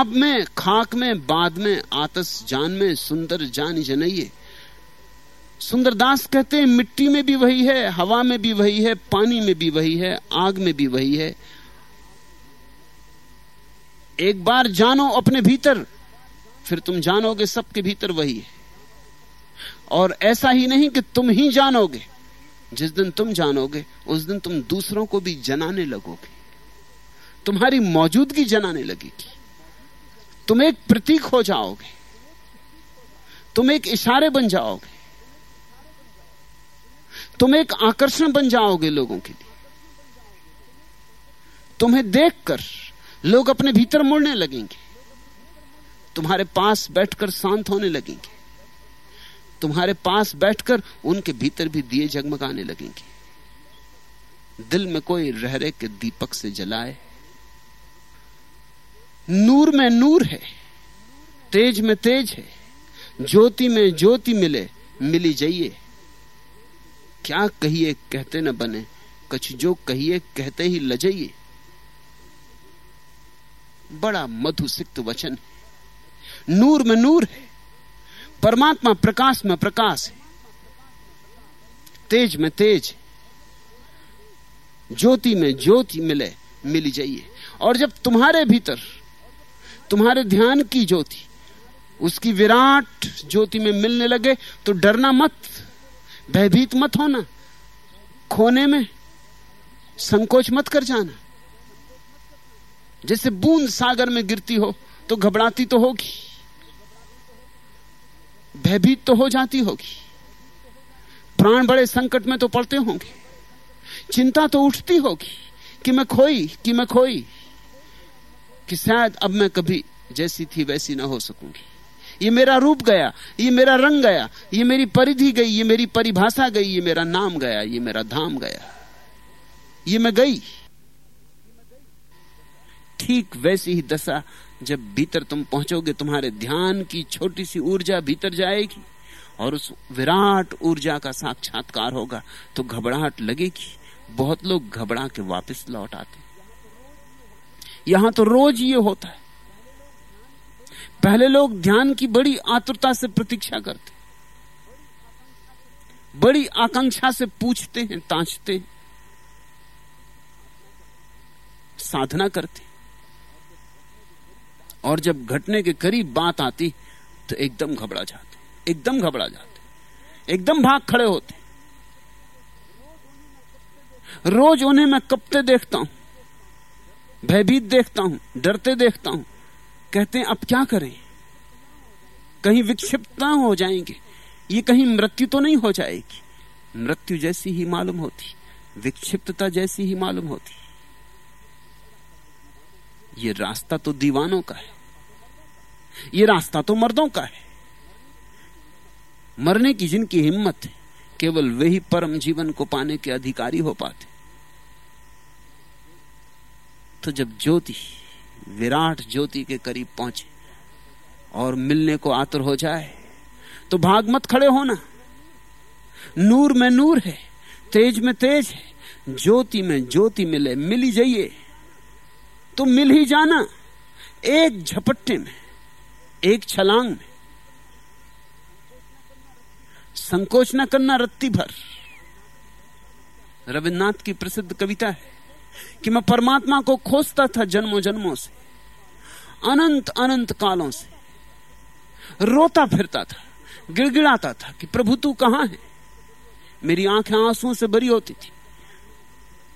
ख्वाब में, खाक में, बाद में, आतस जान में, सुंदर जान जनइए। सुंदरदास कहते हैं, मिट्टी में भी वही है, हवा में भी वही है, पानी में भी वही है, आग में भी वही है। एक बार जानो अपने भीतर, फिर तुम जानोगे सबके भीतर वही है। और ऐसा ही नहीं कि तुम ही जानोगे, जिस दिन तुम जानोगे, उस दिन तुम दूसरों को भी जनाने लगोगे। तुम्हारी मौजूदगी जनाने लगेगी। तुम एक प्रतीक हो जाओगे। तुम एक इशारे बन जाओगे। तुम एक आकर्षण बन जाओगे लोगों के लिए। तुम्हें देखकर लोग अपने भीतर मुड़ने लगेंगे। तुम्हारे पास बैठकर शांत होने लगेंगे। तुम्हारे पास बैठकर उनके भीतर भी दिए जगमगाने लगेंगे। दिल में कोई रहरे के दीपक से जलाए। नूर में नूर है, तेज में तेज है, ज्योति में ज्योति मिले, मिली जाइए। क्या कहिए कहते न बने, कछ जो कहिए कहते ही लजाइए। बड़ा मधुसिक्त वचन है। नूर में नूर है, परमात्मा प्रकाश में प्रकाश है, तेज में तेज ज्योति में ज्योति मिले, मिली जाइए। और जब तुम्हारे भीतर तुम्हारे ध्यान की ज्योति, उसकी विराट ज्योति में मिलने लगे तो डरना मत, भयभीत मत होना, खोने में संकोच मत कर जाना। जैसे बूंद सागर में गिरती हो तो घबराती तो होगी, भयभीत तो हो जाती होगी। प्राण बड़े संकट में तो पड़ते होंगे, चिंता तो उठती होगी कि मैं खोई, कि मैं खोई। कि शायद अब मैं कभी जैसी थी वैसी ना हो सकूँगी। ये मेरा रूप गया, ये मेरा रंग गया, ये मेरी परिधि गई, ये मेरी परिभाषा गई, ये मेरा नाम गया, ये मेरा धाम गया। ये मैं गई। ठीक वैसी ही दशा जब भीतर तुम पहुंचोगे, तुम्हारे ध्यान की छोटी सी ऊर्जा भीतर जाएगी और उस विराट ऊर्जा का साक्षात्कार होगा तो घबराहट लगेगी। बहुत लोग घबरा के वापस लौट आते यहाँ तो रोज ये होता है। पहले लोग ध्यान की बड़ी आतुरता से प्रतीक्षा करते। बड़ी आकांक्षा से पूछते हैं, तांछते हैं। साधना करते और जब घटने के करीब बात आती तो एकदम घबरा जाते एकदम घबरा जाते एकदम भाग खड़े होते रोज उन्हें मैं कपते देखता हूँ। भयभीत देखता हूँ, डरते देखता हूँ। कहते हैं, अब क्या करें? कहीं विक्षिप्त हो जाएँगे। ये कहीं मृत्यु तो नहीं हो जाएगी। मृत्यु जैसी ही मालूम होती, विक्षिप्तता जैसी ही मालूम होती। ये रास्ता तो दीवानों का है। ये रास्ता तो मर्दों का है। मरने की जिनकी हिम्मत है, केवल वही परम जीवन को पाने के अधिकारी हो पाते। तो जब ज्योति, विराट ज्योति के करीब पहुँचे और मिलने को आतुर हो जाए तो भाग मत खड़े होना। नूर में नूर है, तेज में तेज है, ज्योति में ज्योति मिले, मिली जाइए। तो मिल ही जाना, एक झपट्टे में, एक छलांग में। संकोच न करना रत्ती भर। रविन्द्रनाथ की प्रसिद्ध कविता है कि मैं परमात्मा को खोजता था जन्मों जन्मों से, अनंत अनंत कालों से। रोता फिरता था, गिड़गिड़ाता था कि प्रभु तू कहाँ है? मेरी आँखें आंसुओं से भरी होती थी,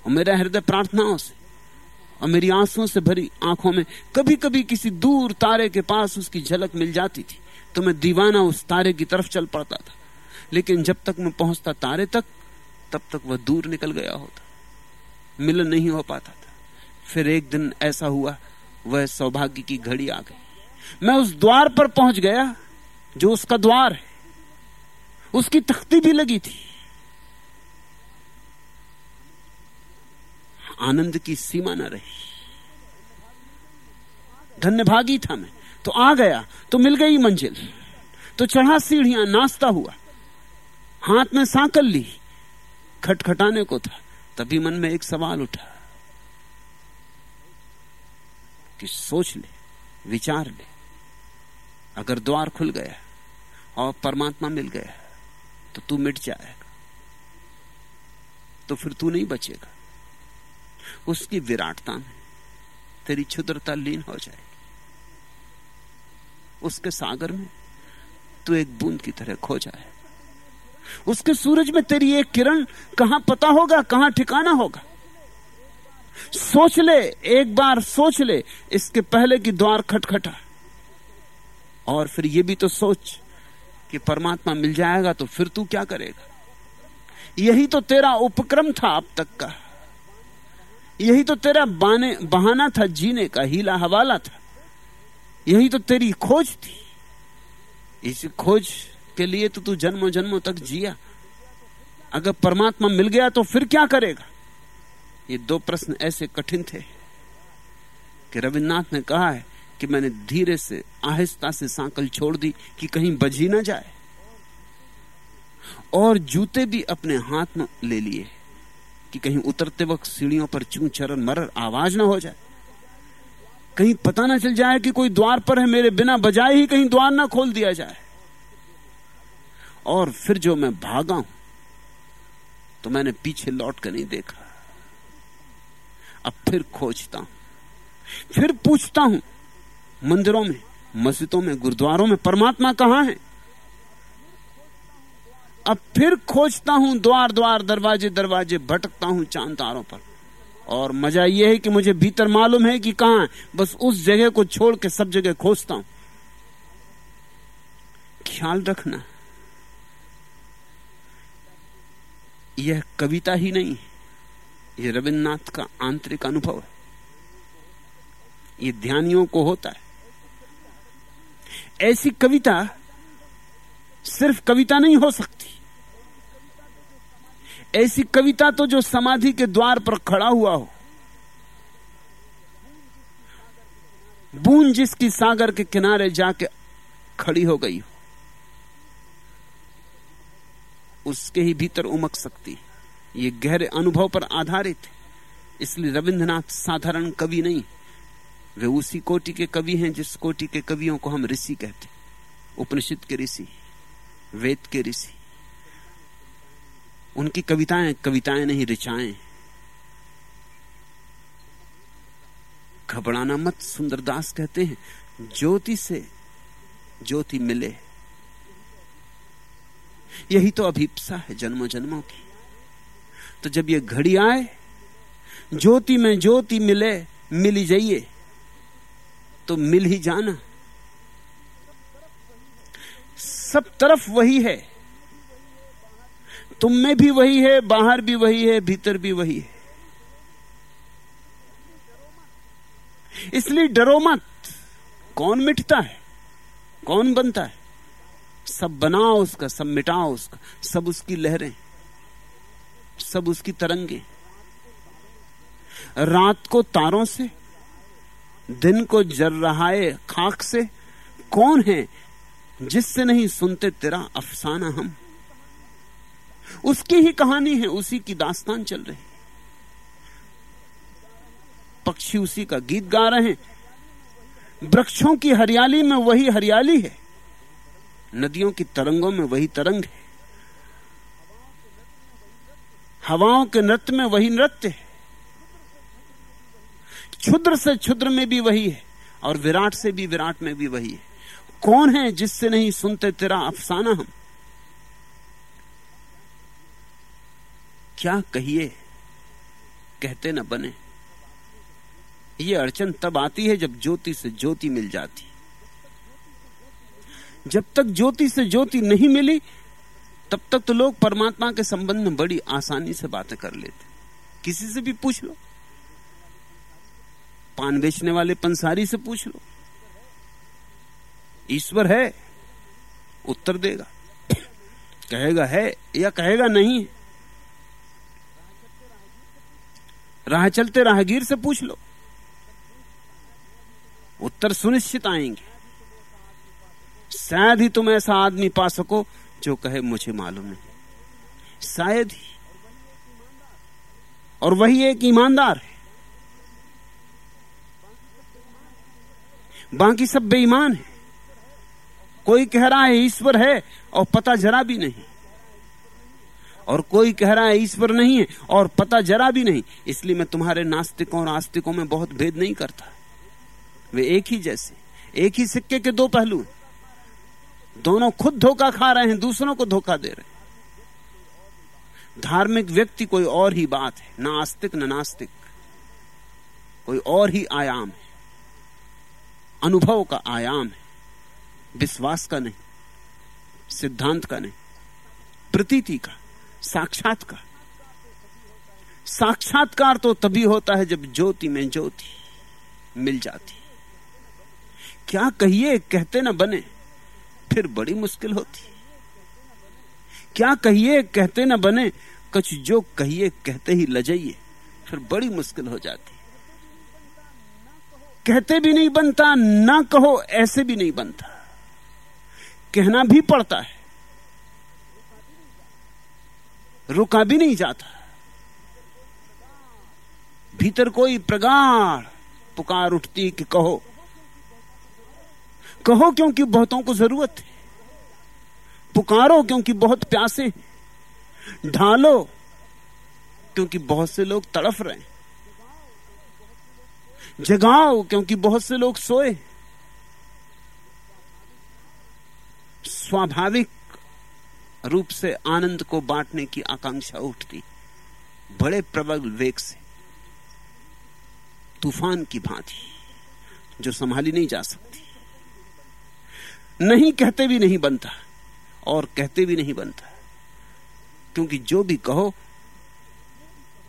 और मेरा हृदय प्रार्थनाओं से, और मेरी आंसुओं से भरी आँखों में कभी कभी किसी दूर तारे के पास उसकी झलक मिल जाती थी तो मैं दीवाना उस तारे की तरफ़ चल पड़ता था। लेकिन जब तक मैं पहुँचता तारे तक, तब तक वह दूर निकल गया होता। मिलन नहीं हो पाता था। फिर एक दिन ऐसा हुआ, वह सौभाग्य की घड़ी आ गई। मैं उस द्वार पर पहुँच गया, जो उसका द्वार है। उसकी तख्ती भी लगी थी। आनंद की सीमा न रही। धन्यभागी था मैं। तो आ गया तो मिल गई मंजिल। तो चढ़ा सीढ़ियाँ, नाश्ता हुआ। हाथ में सांकल ली। खटखटाने को था। तभी मन में एक सवाल उठा कि सोच ले, विचार ले। अगर द्वार खुल गया और परमात्मा मिल गया तो तू मिट जाएगा। तो फिर तू नहीं बचेगा। उसकी विराटता में तेरी क्षुद्रता लीन हो जाएगी। उसके सागर में तू एक बूंद की तरह खो जाए उसके सूरज में तेरी एक किरण कहाँ पता होगा, कहाँ ठिकाना होगा? सोच ले, एक बार सोच ले, इसके पहले की द्वार खटखटा। और फिर ये भी तो सोच कि परमात्मा मिल जाएगा तो फिर तू क्या करेगा? यही तो तेरा उपक्रम था अब तक का। यही तो तेरा बाने, बहाना था, जीने का हीला हवाला था। यही तो तेरी खोज थी। इस खोज के लिए तो तू जन्मों जन्मों तक जिया। अगर परमात्मा मिल गया तो फिर क्या करेगा? ये दो प्रश्न ऐसे कठिन थे कि रविन्द्रनाथ ने कहा है कि मैंने धीरे से, आहिस्ता से सांकल छोड़ दी कि कहीं बजी ना जाए। और जूते भी अपने हाथ में ले लिए कि कहीं उतरते वक्त सीढ़ियों पर चू चरण मरर आवाज़ ना हो जाए। कहीं पता ना चल जाए कि कोई द्वार पर है मेरे बिना बजाए ही कहीं द्वार ना खोल दिया जाए। और फिर जो मैं भागा हूँ तो मैंने पीछे लौट कर नहीं देखा। अब फिर खोजता हूँ, फिर पूछता हूँ, मंदिरों में, मस्जिदों में, गुरुद्वारों में, परमात्मा कहाँ है? अब फिर खोजता हूँ, द्वार द्वार, दरवाजे दरवाजे, भटकता हूँ चाँद तारों पर। और मज़ा यह है कि मुझे भीतर मालूम है कि कहाँ है। बस उस जगह को छोड़ के सब जगह खोजता हूँ। ख्याल रखना। यह कविता ही नहीं है। यह रविन्द्रनाथ का आंतरिक अनुभव है। यह ध्यानियों को होता है। ऐसी कविता सिर्फ़ कविता नहीं हो सकती। ऐसी कविता तो जो समाधि के द्वार पर खड़ा हुआ हो। बूंद जिसकी सागर के किनारे जाके खड़ी हो गई हो। उसके ही भीतर उमक सकती ये गहरे अनुभव पर आधारित है। इसलिए रविंद्रनाथ साधारण कवि नहीं। वे उसी कोटि के कवि हैं जिस कोटि के कवियों को हम ऋषि कहते उपनिषद के ऋषि, वेद के ऋषि। उनकी कविताएँ कविताएँ नहीं, ऋचाएँ। घबराना मत, सुंदरदास कहते हैं, ज्योति से ज्योति मिले। यही तो अभिप्सा है जन्मों जन्मों की। तो जब ये घड़ी आए, ज्योति में ज्योति मिले, मिली जाइए तो मिल ही जाना। सब तरफ़ वही है। तुम में भी वही है, बाहर भी वही है, भीतर भी वही है। इसलिए डरो मत। कौन मिटता है? कौन बनता है? सब बनाओ उसका, सब मिटाओ उसका, सब उसकी लहरें, सब उसकी तरंगे। रात को तारों से, दिन को जर रहा है खाक से, कौन है जिससे नहीं सुनते तेरा अफसाना हम? उसकी ही कहानी है, उसी की दास्तान चल रही। पक्षी उसी का गीत गा रहे हैं। वृक्षों की हरियाली में वही हरियाली है। नदियों की तरंगों में वही तरंग है। हवाओं के नृत्य में वही नृत्य है। क्षुद्र से क्षुद्र में भी वही है और विराट से भी विराट में भी वही है। कौन है जिससे नहीं सुनते तेरा अफसाना हम? क्या कहिए? कहते न बने। ये अड़चन तब आती है जब ज्योति से ज्योति मिल जाती। जब तक ज्योति से ज्योति नहीं मिली, तब तक तो लोग परमात्मा के संबंध में बड़ी आसानी से बातें कर लेते। किसी से भी पूछ लो। पान बेचने वाले पंसारी से पूछ लो। ईश्वर है, उत्तर देगा। कहेगा है या कहेगा नहीं। राह चलते राहगीर से पूछ लो। उत्तर सुनिश्चित आएँगे। शायद ही तुम ऐसा आदमी पा सको जो कहे, मुझे मालूम नहीं। शायद ही। और वही एक ईमानदार है। बाकी सब बेईमान है। कोई कह रहा है, ईश्वर है, और पता जरा भी नहीं। और कोई कह रहा है, ईश्वर नहीं है, और पता जरा भी नहीं। इसलिए मैं तुम्हारे नास्तिकों और आस्तिकों में बहुत भेद नहीं करता। वे एक ही जैसे, एक ही सिक्के के दो पहलू दोनों खुद धोखा खा रहे हैं, दूसरों को धोखा दे रहे हैं। धार्मिक व्यक्ति कोई और ही बात है, ना आस्तिक, न नास्तिक। कोई और ही आयाम है। अनुभव का आयाम है, विश्वास का नहीं, सिद्धांत का नहीं, प्रतीति का, साक्षात का। साक्षात्कार तो तभी होता है जब ज्योति में ज्योति मिल जाती। क्या कहिए, कहते ना बने। फिर बड़ी मुश्किल होती। क्या कहिए कहते ना बने, कुछ जो कहिए कहते ही लजाइए, फिर बड़ी मुश्किल हो जाती। कहते भी नहीं बनता, ना कहो ऐसे भी नहीं बनता। कहना भी पड़ता है। रुका भी नहीं जाता। भीतर कोई प्रगाढ़ पुकार उठती कि कहो कहो क्योंकि बहुतों को ज़रूरत है। पुकारो क्योंकि बहुत प्यासे ढालो क्योंकि बहुत से लोग तड़फ रहे हैं। जगाओ क्योंकि बहुत से लोग सोए स्वाभाविक रूप से आनंद को बांटने की आकांक्षा उठती। बड़े प्रबल वेग से। तूफ़ान की भांति, जो संभाली नहीं जा सकती। नहीं कहते भी नहीं बनता और कहते भी नहीं बनता। क्योंकि जो भी कहो,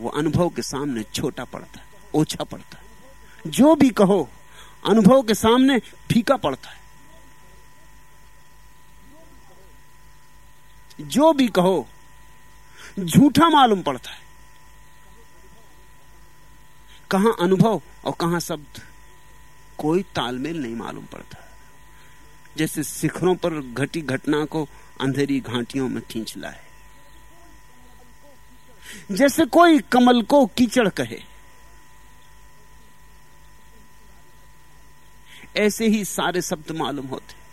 वो अनुभव के सामने छोटा पड़ता है ओछा पड़ता। है जो भी कहो, अनुभव के सामने फीका पड़ता। है जो भी कहो, झूठा मालूम पड़ता। है कहाँ अनुभव और कहाँ शब्द, कोई तालमेल नहीं मालूम पड़ता। जैसे शिखरों पर घटी घटना को अंधेरी घाटियों में खींच लाए। जैसे कोई कमल को कीचड़ कहे। ऐसे ही सारे शब्द मालूम होते।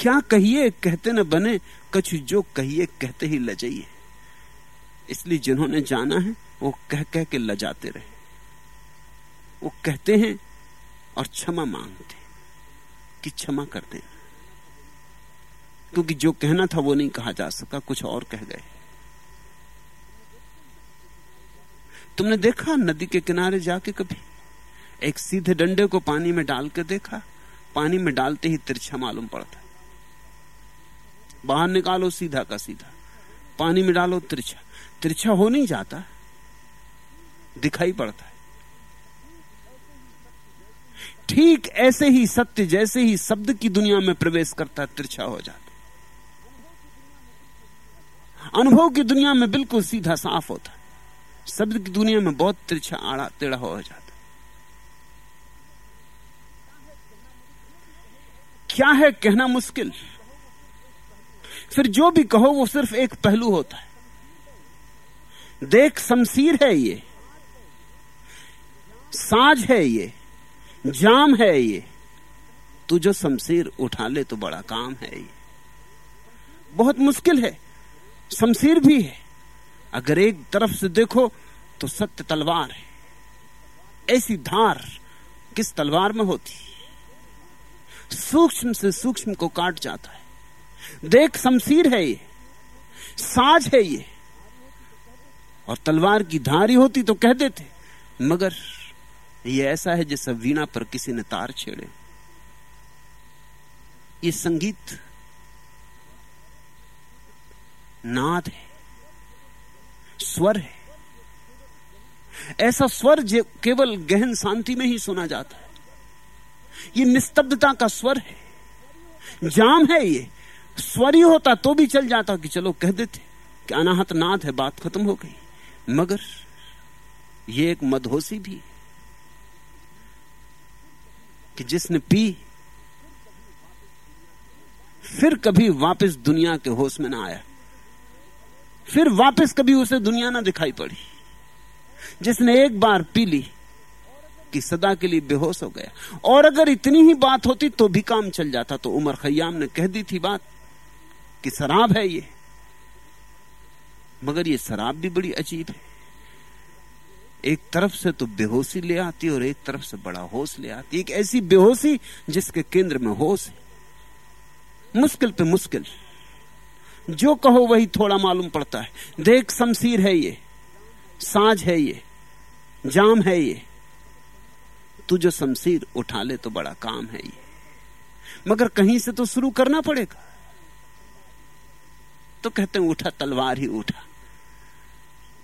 क्या कहिए कहते न बने, कछु जो कहिए कहते ही लजाइए। इसलिए जिन्होंने जाना है, वो कह कह के लजाते रहे। वो कहते हैं और क्षमा मांगते कि क्षमा कर दें। क्योंकि जो कहना था वो नहीं कहा जा सका, कुछ और कह गए। तुमने देखा नदी के किनारे जाके कभी? एक सीधे डंडे को पानी में डाल के देखा? पानी में डालते ही तिरछा मालूम पड़ता। बाहर निकालो सीधा का सीधा। पानी में डालो तिरछा। तिरछा हो नहीं जाता। दिखाई पड़ता है। ठीक ऐसे ही सत्य जैसे ही शब्द की दुनिया में प्रवेश करता है, तिरछा हो जाता अनुभव की दुनिया में बिल्कुल सीधा साफ़ होता शब्द की दुनिया में बहुत तिरछा, आड़ा, टेढ़ा हो जाता क्या है कहना मुश्किल? फिर जो भी कहो, वो सिर्फ़ एक पहलू होता है। देख, शमशीर है ये। साज है ये। जाम है ये। तू जो शमशीर उठा ले तो बड़ा काम है ये। बहुत मुश्किल है। शमशीर भी है। अगर एक तरफ़ से देखो तो सत्य तलवार है। ऐसी धार किस तलवार में होती? सूक्ष्म से सूक्ष्म को काट जाता है। देख शमशीर है ये। साज है ये। और तलवार की धारी होती तो कह देते, मगर ये ऐसा है जैसे वीणा पर किसी ने तार छेड़े। ये संगीत नाद है, स्वर है। ऐसा स्वर जो केवल गहन शांति में ही सुना जाता है। ये निस्तब्धता का स्वर है। जाम है ये। स्वर ही होता तो भी चल जाता कि चलो कह देते कि अनाहत नाद है, बात खत्म हो गई। मगर ये एक मदहोशी भी कि जिसने पी, फिर कभी वापस दुनिया के होश में ना आया। फिर वापस कभी उसे दुनिया ना दिखाई पड़ी। जिसने एक बार पी ली कि सदा के लिए बेहोश हो गया। और अगर इतनी ही बात होती तो भी काम चल जाता। तो उमर खयाम ने कह दी थी बात कि शराब है ये, मगर ये शराब भी बड़ी अजीब है। एक तरफ़ से तो बेहोशी ले आती और एक तरफ़ से बड़ा होश ले आती एक ऐसी बेहोशी जिसके केंद्र में होश है। मुश्किल पे मुश्किल। जो कहो वही थोड़ा मालूम पड़ता है। देख शमशीर है ये। साज है ये। जाम है ये। तू जो शमशीर उठा ले तो बड़ा काम है ये। मगर कहीं से तो शुरू करना पड़ेगा। तो कहते हैं, उठा, तलवार ही उठा।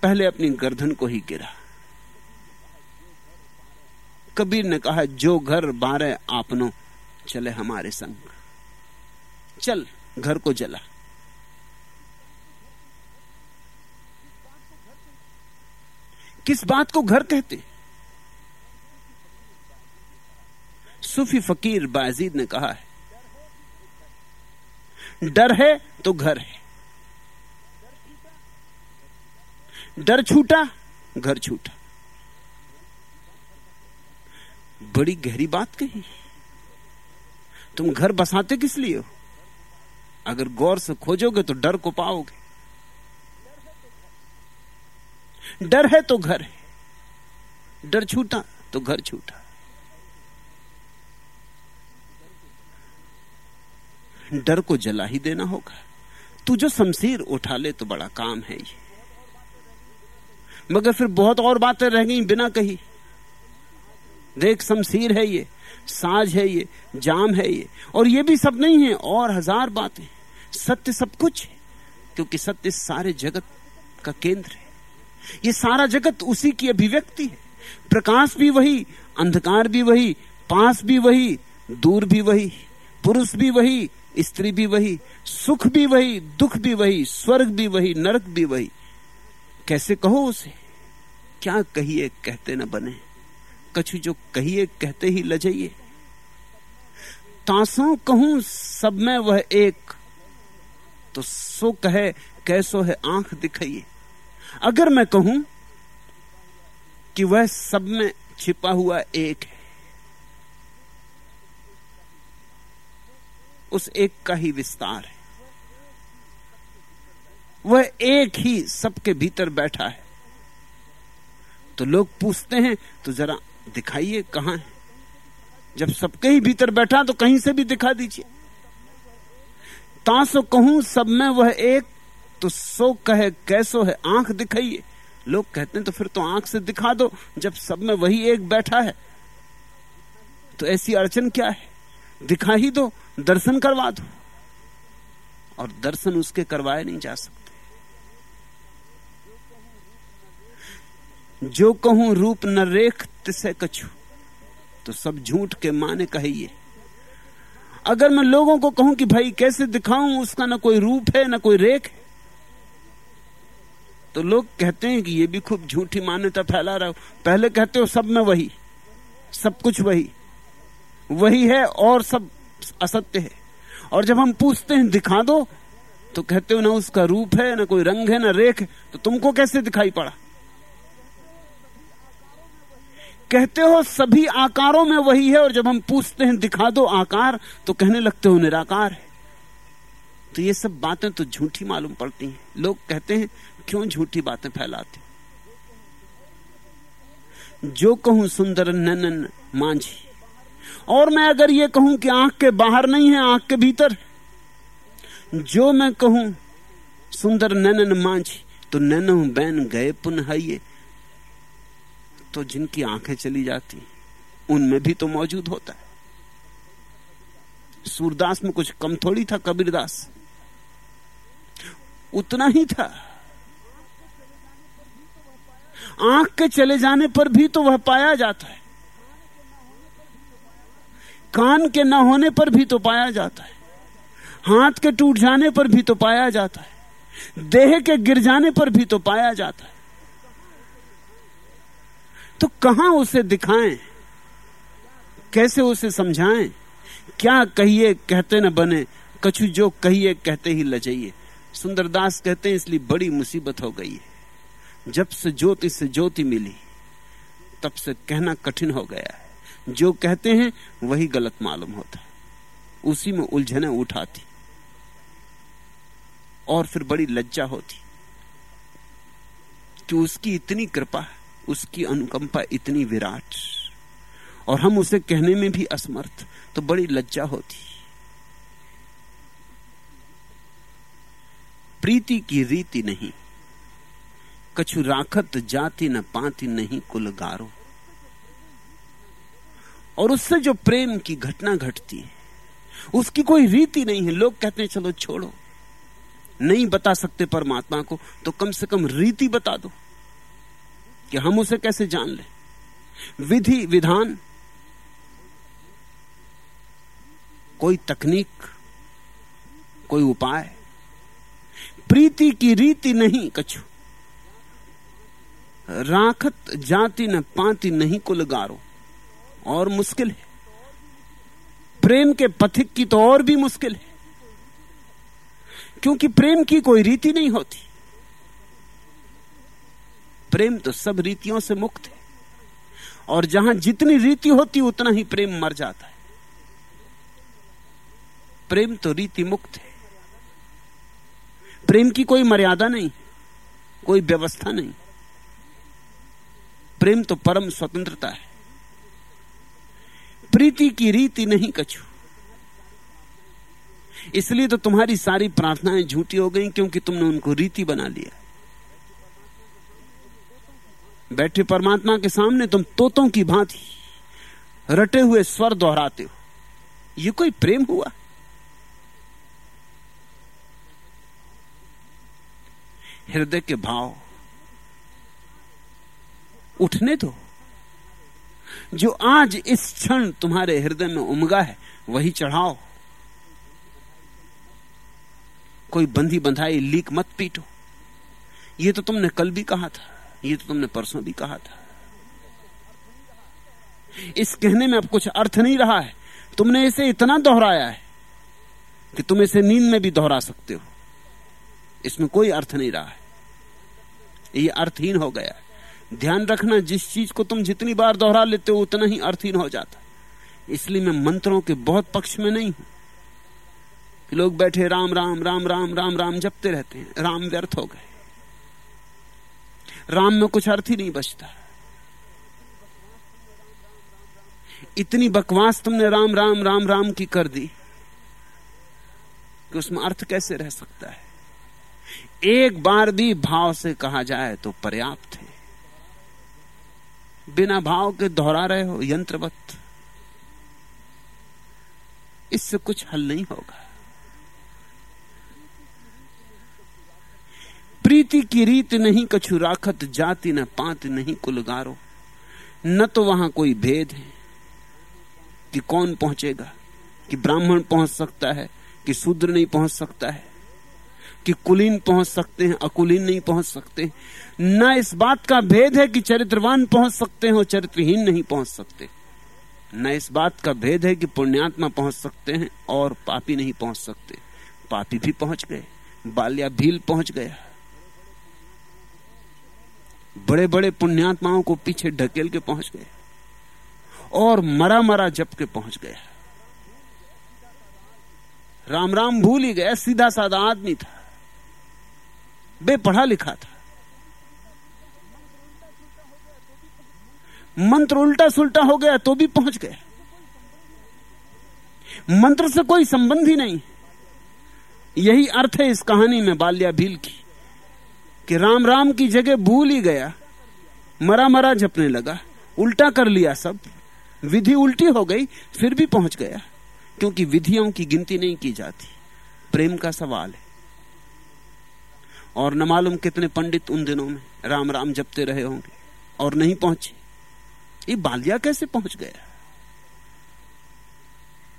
पहले अपनी गर्दन को ही गिरा। कबीर ने कहा, जो घर बारे आपनो, चले हमारे संग। चल, घर को जला। किस बात को घर कहते? सूफी फकीर बाजीद ने कहा है डर है तो घर है। डर छूटा, घर छूटा। बड़ी गहरी बात कही। तुम घर बसाते किस लिए हो? अगर गौर से खोजोगे तो डर को पाओगे। डर है तो घर है। डर छूटा तो घर छूटा। डर को जला ही देना होगा। तू जो शमशीर उठा ले तो बड़ा काम है ये। मगर फिर बहुत और बातें रह गई बिना कही। देख शमशीर है ये, साज है ये, जाम है ये। और ये भी सब नहीं है, और हज़ार बातें। सत्य सब कुछ है, क्योंकि सत्य सारे जगत का केंद्र है। ये सारा जगत उसी की अभिव्यक्ति है। प्रकाश भी वही, अंधकार भी वही, पास भी वही, दूर भी वही, पुरुष भी वही, स्त्री भी वही, सुख भी वही, दुख भी वही, स्वर्ग भी वही, नरक भी वही। कैसे कहो उसे? क्या कहिए, कहते न बने। कछु जो कहिए, कहते ही लजाइए। तासों कहूँ, सब में वह एक। तो सो कहे, कैसो है आँख दिखाइए। अगर मैं कहूँ कि वह सब में छिपा हुआ एक है, उस एक का ही विस्तार है। वह एक ही सबके भीतर बैठा है। तो लोग पूछते हैं तो जरा दिखाइए कहाँ है। जब सबके ही भीतर बैठा तो कहीं से भी दिखा दीजिए। तासो कहूँ, सब में वह एक तो सो कहे, कैसो है, आँख दिखाइए। लोग कहते हैं तो फिर तो आँख से दिखा दो, जब सब में वही एक बैठा है। तो ऐसी अड़चन क्या है? दिखा ही दो, दर्शन करवा दो। और दर्शन उसके करवाए नहीं जा सकते। जो कहूँ रूप न रेख तिसे कछु तो सब झूठ के माने कहिए। अगर मैं लोगों को कहूँ कि भाई कैसे दिखाऊँ, उसका ना कोई रूप है, ना कोई रेख है। तो लोग कहते हैं कि ये भी खूब झूठी मान्यता फैला रहा हो। पहले कहते हो, सब में वही, सब कुछ वही। वही है और सब असत्य है। और जब हम पूछते हैं, दिखा दो तो कहते हो, ना उसका रूप है, ना कोई रंग है, ना रेख तो तुमको कैसे दिखाई पड़ा? कहते हो, सभी आकारों में वही है, और जब हम पूछते हैं, दिखा दो आकार तो कहने लगते हो, निराकार है। तो ये सब बातें तो झूठी मालूम पड़ती हैं। लोग कहते हैं, क्यों झूठी बातें फैलाते? जो कहूँ, सुंदर ननन मांझी। और मैं अगर ये कहूँ कि आँख के बाहर नहीं है, आँख के भीतर जो मैं कहूँ, सुंदर ननन मांझी तो नैन बैन गए पुनः ये तो जिनकी आँखें चली जाती, उनमें भी तो मौजूद होता है। सूरदास में कुछ कम थोड़ी था, कबीरदास। उतना ही था। आँख के चले जाने पर भी तो वह पाया जाता है। कान के न होने पर भी तो पाया जाता है। हाथ के टूट जाने पर भी तो पाया जाता है। देह के गिर जाने पर भी तो पाया जाता है। तो कहाँ उसे दिखाएँ? कैसे उसे समझाएँ? क्या कहिए कहते न बने? कछु जो कहिए कहते ही लजाइए। सुंदरदास कहते हैं, इसलिए बड़ी मुसीबत हो गई है। जब से ज्योति से ज्योति मिली, तब से कहना कठिन हो गया है। जो कहते हैं, वही गलत मालूम होता है। उसी में उलझने उठाती। और फिर बड़ी लज्जा होती कि उसकी इतनी कृपा उसकी अनुकंपा इतनी विराट और हम उसे कहने में भी असमर्थ तो बड़ी लज्जा होती। प्रीति की रीति नहीं, कछु राखत जाति न पाती नहीं कुल गारो और उससे जो प्रेम की घटना घटती है, उसकी कोई रीति नहीं है। लोग कहते हैं, चलो छोड़ो, नहीं बता सकते परमात्मा को तो कम से कम रीति बता दो। कि हम उसे कैसे जान ले? विधि, विधान, कोई तकनीक, कोई उपाय, प्रीति की रीति नहीं कछु। राखत जाति न पाती नहीं कुल गारो, और मुश्किल है। प्रेम के पथिक की तो और भी मुश्किल है। क्योंकि प्रेम की कोई रीति नहीं होती। प्रेम तो सब रीतियों से मुक्त है। और जहाँ जितनी रीति होती, उतना ही प्रेम मर जाता है। प्रेम तो रीति मुक्त है। प्रेम की कोई मर्यादा नहीं, कोई व्यवस्था नहीं। प्रेम तो परम स्वतंत्रता है। प्रीति की रीति नहीं कछु। इसलिए तो तुम्हारी सारी प्रार्थनाएँ झूठी हो गई, क्योंकि तुमने उनको रीति बना लिया। बैठे परमात्मा के सामने तुम तोतों की भांति रटे हुए स्वर दोहराते हो। ये कोई प्रेम हुआ? हृदय के भाव उठने दो। जो आज इस क्षण तुम्हारे हृदय में उमगा है, वही चढ़ाओ। कोई बंधी बंधाई लीक मत पीटो। ये तो तुमने कल भी कहा था। ये तो तुमने परसों भी कहा था। इस कहने में अब कुछ अर्थ नहीं रहा है। तुमने इसे इतना दोहराया है कि तुम इसे नींद में भी दोहरा सकते हो। इसमें कोई अर्थ नहीं रहा है। ये अर्थहीन हो गया है। ध्यान रखना, जिस चीज़ को तुम जितनी बार दोहरा लेते हो, उतना ही अर्थहीन हो जाता। इसलिए मैं मंत्रों के बहुत पक्ष में नहीं हूँ। लोग बैठे, राम राम राम राम राम राम जपते रहते हैं। राम व्यर्थ हो गए। राम में कुछ अर्थ ही नहीं बचता। इतनी बकवास तुमने राम राम राम राम की कर दी कि उसमें अर्थ कैसे रह सकता है? एक बार भी भाव से कहा जाए तो पर्याप्त है। बिना भाव के दोहरा रहे हो यंत्रवत, इससे कुछ हल नहीं होगा। प्रीति की रीत नहीं कछु राखत, जाति न पात, नहीं कुलगारो न तो वहाँ कोई भेद है कि कौन पहुंचेगा, कि ब्राह्मण पहुँच सकता है, कि शूद्र नहीं पहुँच सकता है, कि कुलीन पहुँच सकते हैं, अकुलीन नहीं पहुँच सकते न इस बात का भेद है कि चरित्रवान पहुँच सकते हैं और चरित्रहीन नहीं पहुँच सकते। न इस बात का भेद है कि पुण्यात्मा पहुँच सकते हैं और पापी नहीं पहुँच सकते। पापी भी पहुँच गए, बाल्या भील पहुँच गया। बड़े बड़े पुण्यात्माओं को पीछे ढकेल के पहुँच गए और मरा मरा जप के पहुँच गया राम राम भूल ही गया सीधा साधा आदमी था, बेपढ़ा लिखा था। मंत्र उल्टा सुलटा हो गया तो भी पहुँच गया मंत्र से कोई संबंध ही नहीं। यही अर्थ है इस कहानी में बाल्या भील की। कि राम राम की जगह भूल ही गया। मरा मरा जपने लगा। उल्टा कर लिया सब। विधि उल्टी हो गई, फिर भी पहुँच गया। क्योंकि विधियों की गिनती नहीं की जाती। प्रेम का सवाल है। और न मालूम कितने पंडित उन दिनों में राम राम जपते रहे होंगे और नहीं पहुँचे। ये बालिया कैसे पहुँच गया?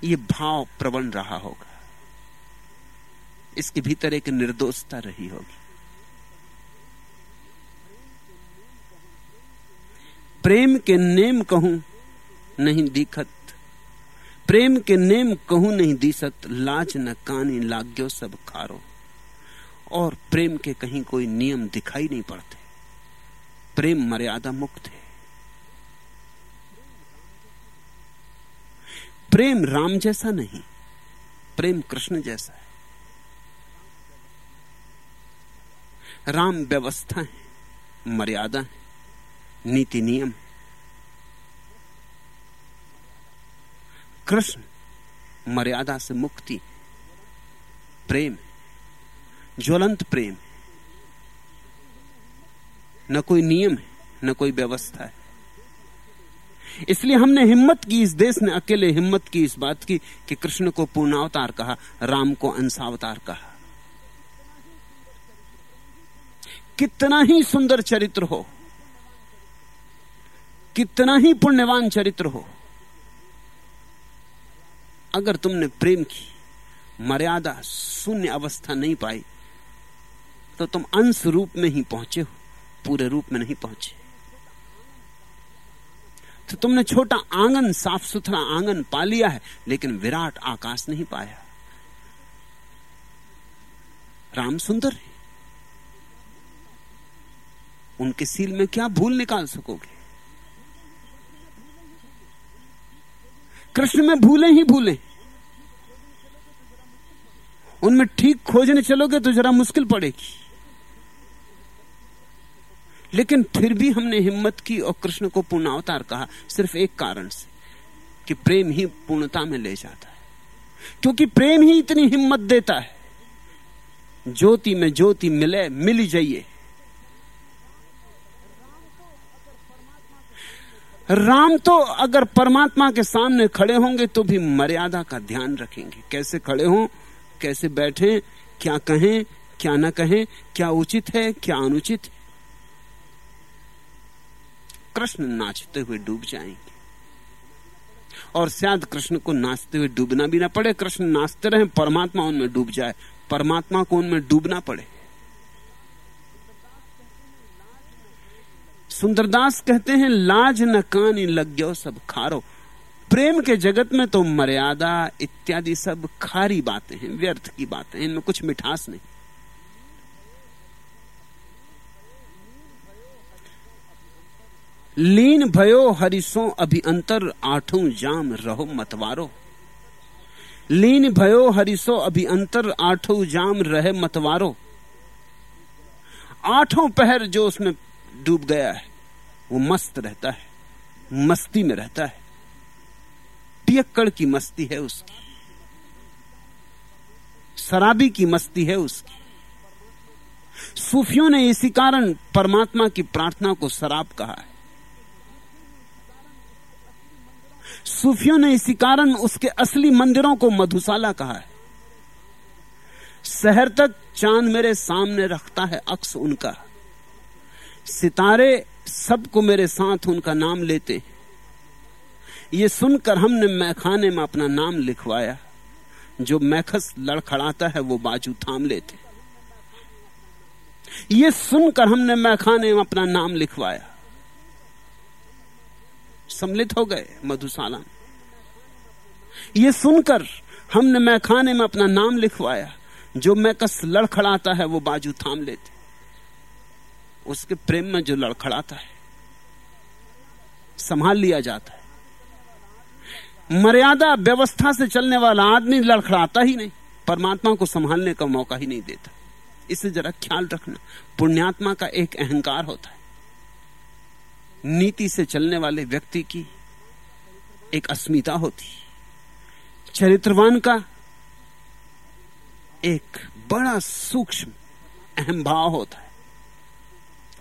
ये भाव प्रबल रहा होगा। इसके भीतर एक निर्दोषता रही होगी। प्रेम के नेम कहूँ नहीं दिखत। प्रेम के नेम कहूँ नहीं दीसत। लाज न कानी लाग्यो सब खारो। और प्रेम के कहीं कोई नियम दिखाई नहीं पड़ते। प्रेम मर्यादा मुक्त है। प्रेम राम जैसा नहीं, प्रेम कृष्ण जैसा है। राम व्यवस्था है, मर्यादा है। नीति नियम। कृष्ण मर्यादा से मुक्ति, प्रेम, ज्वलंत प्रेम। न कोई नियम है, न कोई व्यवस्था है। इसलिए हमने हिम्मत की, इस देश ने अकेले हिम्मत की, इस बात की कि कृष्ण को पूर्णावतार कहा, राम को अंशावतार कहा। कितना ही सुंदर चरित्र हो कितना ही पुण्यवान चरित्र हो, अगर तुमने प्रेम की, मर्यादा शून्य अवस्था नहीं पाई तो तुम अंश रूप में ही पहुँचे हो, पूरे रूप में नहीं पहुँचे। तो तुमने छोटा आँगन साफ़ सुथरा आँगन पा लिया है, लेकिन विराट आकाश नहीं पाया। राम सुंदर उनके सील में क्या भूल निकाल सकोगे? कृष्ण में भूले ही भूले। उनमें ठीक खोजने चलोगे तो जरा मुश्किल पड़ेगी। लेकिन फिर भी हमने हिम्मत की और कृष्ण को पूर्णावतार कहा, सिर्फ़ एक कारण से, कि प्रेम ही पूर्णता में ले जाता है। क्योंकि प्रेम ही इतनी हिम्मत देता है, ज्योति में ज्योति मिले, मिल जाइए। राम तो अगर परमात्मा के सामने खड़े होंगे तो भी मर्यादा का ध्यान रखेंगे। कैसे खड़े हों, कैसे बैठे, क्या कहें, क्या ना कहें, क्या उचित है, क्या अनुचित? है कृष्ण नाचते हुए डूब जाएँगे। और शायद कृष्ण को नाचते हुए डूबना भी ना पड़े, कृष्ण नाचते रहे, परमात्मा उनमें डूब जाए। परमात्मा को उनमें डूबना पड़े। सुंदरदास कहते हैं, लाज न कानी लग गयो सब खारो। प्रेम के जगत में तो मर्यादा, इत्यादि सब खारी बातें हैं, व्यर्थ की बातें हैं, इनमें कुछ मिठास नहीं। लीन भयो हरिसो, अभी अंतर आठों जाम रहो मतवारो। लीन भयो हरिसो, अभी अंतर आठों जाम रहे मतवारो। आठों पहर जो उसमें डूब गया है। वो मस्त रहता है। मस्ती में रहता है। पियक्कड़ की मस्ती है उसकी। शराबी की मस्ती है उसकी। सूफियों ने इसी कारण परमात्मा की प्रार्थना को शराब कहा है। सूफियों ने इसी कारण उसके असली मंदिरों को मधुशाला कहा है। शहर तक चाँद मेरे सामने रखता है अक्स उनका। सितारे सबको मेरे साथ उनका नाम लेते ये सुनकर हमने मैखाने में अपना नाम लिखवाया। जो मैखस लड़खड़ाता है, वो बाजू थाम लेते ये सुनकर हमने मैखाने में अपना नाम लिखवाया। सम्मिलित हो गए मधुशाला ये सुनकर हमने मैखाने में अपना नाम लिखवाया। जो मैकस लड़खड़ाता है, वो बाजू थाम लेते उसके प्रेम में जो लड़खड़ाता है, संभाल लिया जाता है। मर्यादा व्यवस्था से चलने वाला आदमी लड़खड़ाता ही नहीं, परमात्मा को संभालने का मौका ही नहीं देता। इसे जरा ख्याल रखना, पुण्यात्मा का एक अहंकार होता है। नीति से चलने वाले व्यक्ति की एक अस्मिता होती चरित्रवान का एक बड़ा सूक्ष्म अहम भाव होता है।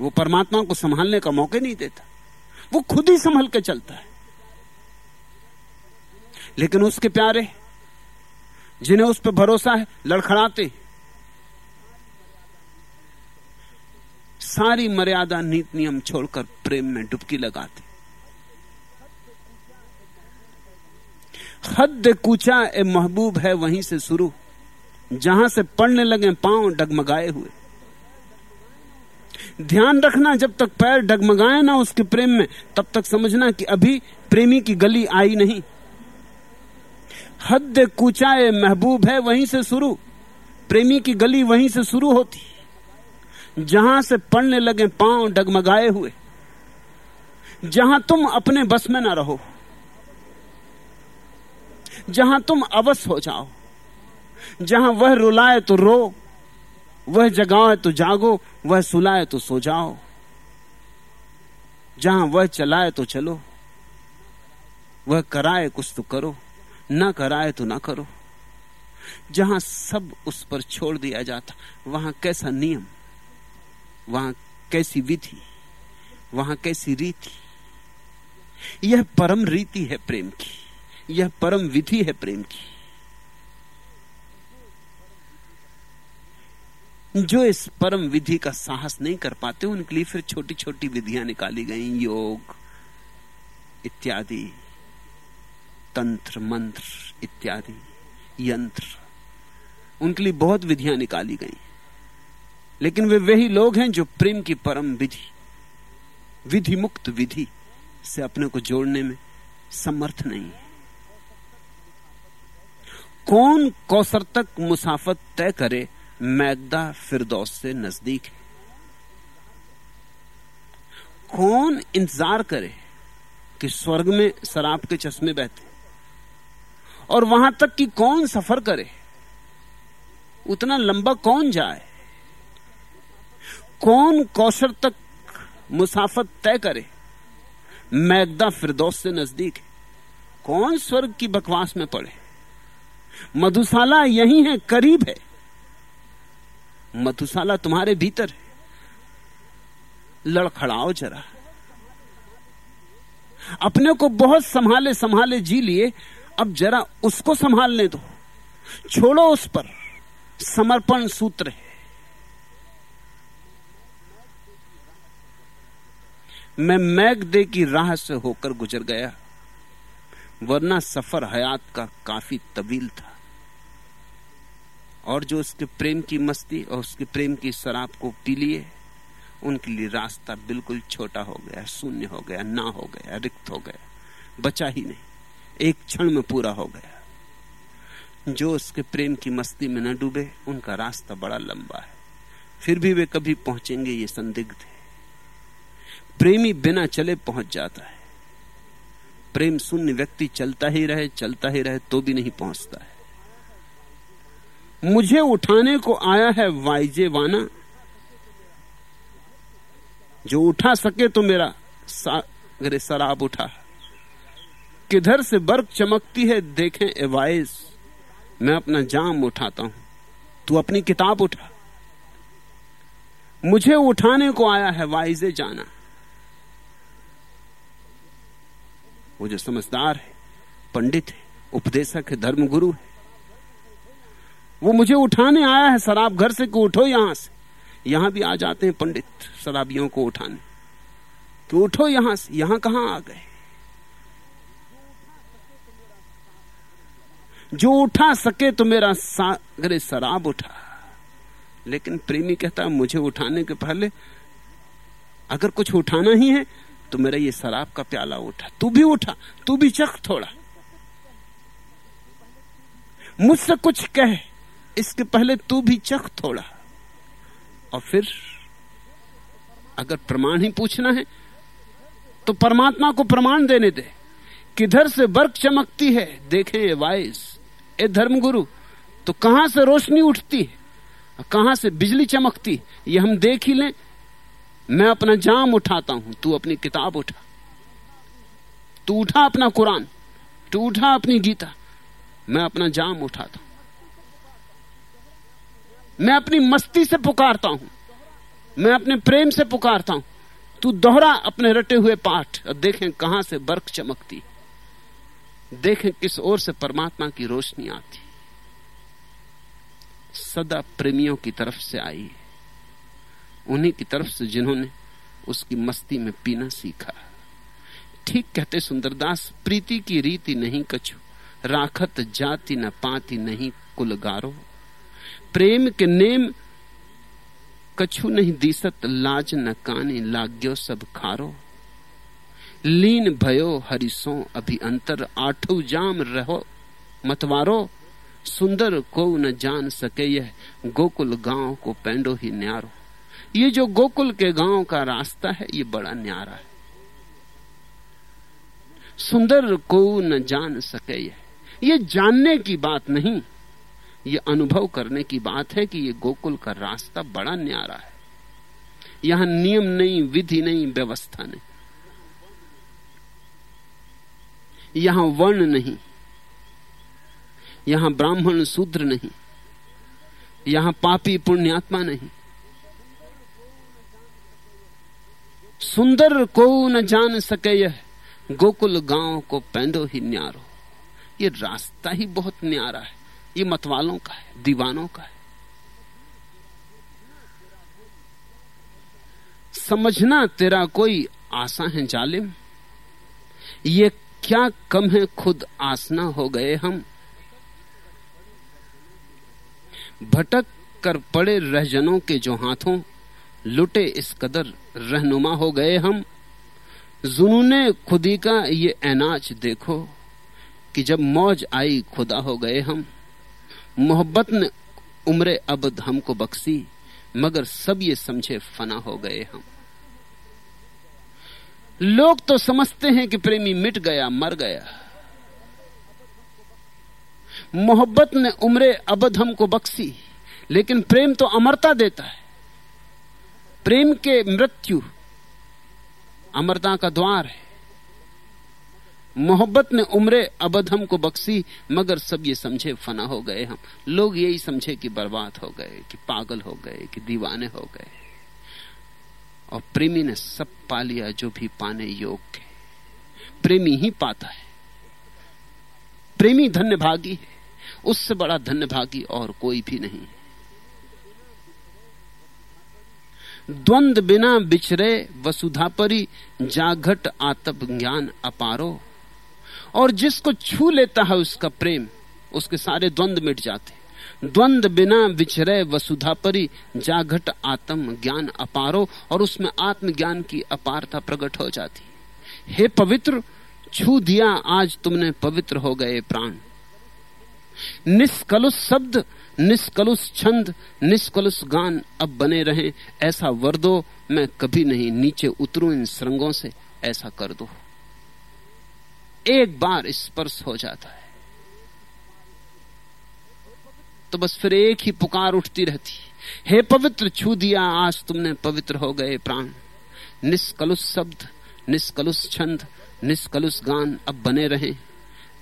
वो परमात्मा को संभालने का मौके नहीं देता। वो खुद ही संभल के चलता है। लेकिन उसके प्यारे, जिन्हें उस पर भरोसा है, लड़खड़ाते सारी मर्यादा नीति नियम छोड़कर प्रेम में डुबकी लगाते हद कूचा ए महबूब है वहीं से शुरू। जहाँ से पड़ने लगे, पाँव डगमगाए हुए। ध्यान रखना, जब तक पैर डगमगाए ना उसके प्रेम में, तब तक समझना कि अभी प्रेमी की गली आई नहीं। हद कूचाए महबूब है वहीं से शुरू, प्रेमी की गली वहीं से शुरू होती। जहाँ से पड़ने लगे पाँव डगमगाए हुए, जहाँ तुम अपने बस में ना रहो, जहाँ तुम अवश्य हो जाओ, जहाँ वह रुलाए तो रो वह जगाए तो जागो, वह सुलाए तो सो जाओ। जहाँ वह चलाए तो चलो, वह कराए कुछ तो करो, ना कराए तो ना करो। जहाँ सब उस पर छोड़ दिया जाता, वहाँ कैसा नियम, वहाँ कैसी विधि, वहाँ कैसी रीति। यह परम रीति है प्रेम की, यह परम विधि है प्रेम की। जो इस परम विधि का साहस नहीं कर पाते, उनके लिए फिर छोटी छोटी विधियाँ निकाली गई, योग इत्यादि, तंत्र, मंत्र इत्यादि, यंत्र। उनके लिए बहुत विधियाँ निकाली गई। लेकिन वे वही लोग हैं जो प्रेम की परम विधि विधि मुक्त विधि से अपने को जोड़ने में समर्थ नहीं है। कौन कौसर तक मुसाफत तय करे मैदा फिरदौस से नज़दीक है। कौन इंतज़ार करे कि स्वर्ग में शराब के चश्मे बहते? और वहाँ तक कि कौन सफ़र करे? उतना लंबा कौन जाए? कौन कौशल तक मुसाफत तय करे? मैदा फिरदौस से नज़दीक है। कौन स्वर्ग की बकवास में पड़े? मधुशाला यही है, करीब है। मधुशाला तुम्हारे भीतर है। लड़खड़ाओ जरा। अपने को बहुत संभाले संभाले जी लिए, अब जरा उसको संभालने दो। छोड़ो उस पर। समर्पण सूत्र है। मैं मैग दे की राह से होकर गुजर गया, वरना सफ़र हयात का काफ़ी तवील था। और जो उसके प्रेम की मस्ती और उसके प्रेम की शराब को पी लिए, उनके लिए रास्ता बिल्कुल छोटा हो गया, शून्य हो गया, ना हो गया, रिक्त हो गया, बचा ही नहीं। एक क्षण में पूरा हो गया। जो उसके प्रेम की मस्ती में न डूबे, उनका रास्ता बड़ा लंबा है। फिर भी वे कभी पहुँचेंगे, ये संदिग्ध है। प्रेमी बिना चले पहुँच जाता है। प्रेम शून्य व्यक्ति चलता ही रहे, चलता ही रहे तो भी नहीं पहुँचता है। मुझे उठाने को आया है वाइजे वाना। जो उठा सके तो मेरा अरे शराब उठा। किधर से बर्फ़ चमकती है देखें एवाइज मैं अपना जाम उठाता हूँ। तू अपनी किताब उठा। मुझे उठाने को आया है वाइजे जाना। वो जो समझदार है, पंडित है, उपदेशक है, धर्मगुरु है वो मुझे उठाने आया है, शराब घर से को उठो यहाँ से। यहाँ भी आ जाते हैं पंडित शराबियों को उठाने। तो उठो यहाँ से, यहाँ कहाँ आ गए? जो उठा सके तो मेरा सागरे शराब उठा। लेकिन प्रेमी कहता मुझे उठाने के पहले अगर कुछ उठाना ही है तो मेरा ये शराब का प्याला उठा। तू भी उठा, तू भी चख थोड़ा। मुझसे कुछ कह। इसके पहले तू भी चख थोड़ा। और फिर अगर प्रमाण ही पूछना है तो परमात्मा को प्रमाण देने दे। किधर से बर्क चमकती है, देखें ये वाइस ए धर्मगुरु तो कहाँ से रोशनी उठती है? कहाँ से बिजली चमकती ये हम देख ही लें। मैं अपना जाम उठाता हूँ, तू अपनी किताब उठा। तू उठा अपना कुरान, तू उठा अपनी गीता। मैं अपना जाम उठाता हूँ। मैं अपनी मस्ती से पुकारता हूँ। मैं अपने प्रेम से पुकारता हूँ। तू दोहरा अपने रटे हुए पाठ। और देखें कहाँ से बर्फ़ चमकती। देखें किस ओर से परमात्मा की रोशनी आती। सदा प्रेमियों की तरफ़ से आई उन्हीं की तरफ़ से जिन्होंने उसकी मस्ती में पीना सीखा। ठीक कहते सुंदरदास, प्रीति की रीति नहीं कछु। राखत जाति न पाती नहीं कुलगारो। प्रेम के नेम कछु नहीं दीसत, लाज न कानी, लाग्यो सब खारो। लीन भयो हरिसो अभी अंतर आठो जाम रहो मतवारो। सुंदर को न जान सके यह गोकुल गाँव को पेंडो ही न्यारो। ये जो गोकुल के गाँव का रास्ता है, ये बड़ा न्यारा है। सुंदर को न जान सके यह। ये जानने की बात नहीं ये अनुभव करने की बात है कि ये गोकुल का रास्ता बड़ा न्यारा है। यहाँ नियम नहीं, विधि नहीं, व्यवस्था नहीं। यहाँ वर्ण नहीं। यहाँ ब्राह्मण शूद्र नहीं। यहाँ पापी पुण्यात्मा नहीं। सुंदर को न जान सके यह, गोकुल गाँव को पैंदो ही न्यारो। ये रास्ता ही बहुत न्यारा है। ये मतवालों का है, दीवानों का है। समझना तेरा कोई आशा है जालिम, ये क्या कम है खुद आसना हो गए हम। भटक कर पड़े रहजनों के जो हाथों, लुटे इस कदर रहनुमा हो गए हम। जुनूने खुदी का ये एनाच देखो, कि जब मौज आई खुदा हो गए हम। मोहब्बत ने उम्र अबद हमको बख्शी, मगर सब ये समझे फना हो गए हम। लोग तो समझते हैं कि प्रेमी मिट गया, मर गया। मोहब्बत ने उम्र अबद हमको बख्शी, लेकिन प्रेम तो अमरता देता है। प्रेम के मृत्यु अमरता का द्वार है। मोहब्बत ने उम्र अबद हमको बख्शी, मगर सब ये समझे फना हो गए हम। लोग यही समझे कि बर्बाद हो गए, कि पागल हो गए, कि दीवाने हो गए। और प्रेमी ने सब पा लिया जो भी पाने योग्य प्रेमी ही पाता है। प्रेमी धन्य भागी है। उससे बड़ा धन्य भागी और कोई भी नहीं। द्वंद बिना बिछरे, वसुधापरी, जाघट आतप ज्ञान अपारो। और जिसको छू लेता है उसका प्रेम, उसके सारे द्वंद मिट जाते द्वंद बिना विचरे वसुधापरी जाघट आत्म ज्ञान अपारो, और उसमें आत्मज्ञान की अपारता प्रकट हो जाती हे। पवित्र, छू दिया आज तुमने पवित्र हो गए प्राण। निष्कलुष शब्द, निष्कलुष छंद, निष्कलुष गान अब बने रहे। ऐसा वर्दो मैं कभी नहीं नीचे उतरू इन श्रृंगों से, ऐसा कर दो। एक बार स्पर्श हो जाता है। तो बस फिर एक ही पुकार उठती रहती हे। पवित्र छू दिया आज तुमने पवित्र हो गए प्राण। निष्कलुष शब्द, निष्कलुष छंद, निष्कलुष गान अब बने रहे।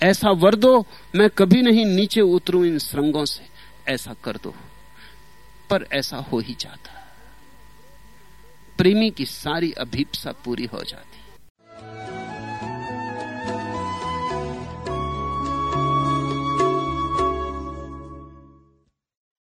ऐसा वर दो, मैं कभी नहीं नीचे उतरू इन श्रृंगों से। ऐसा कर दो, पर ऐसा हो ही जाता। प्रेमी की सारी अभीपसा पूरी हो जाती।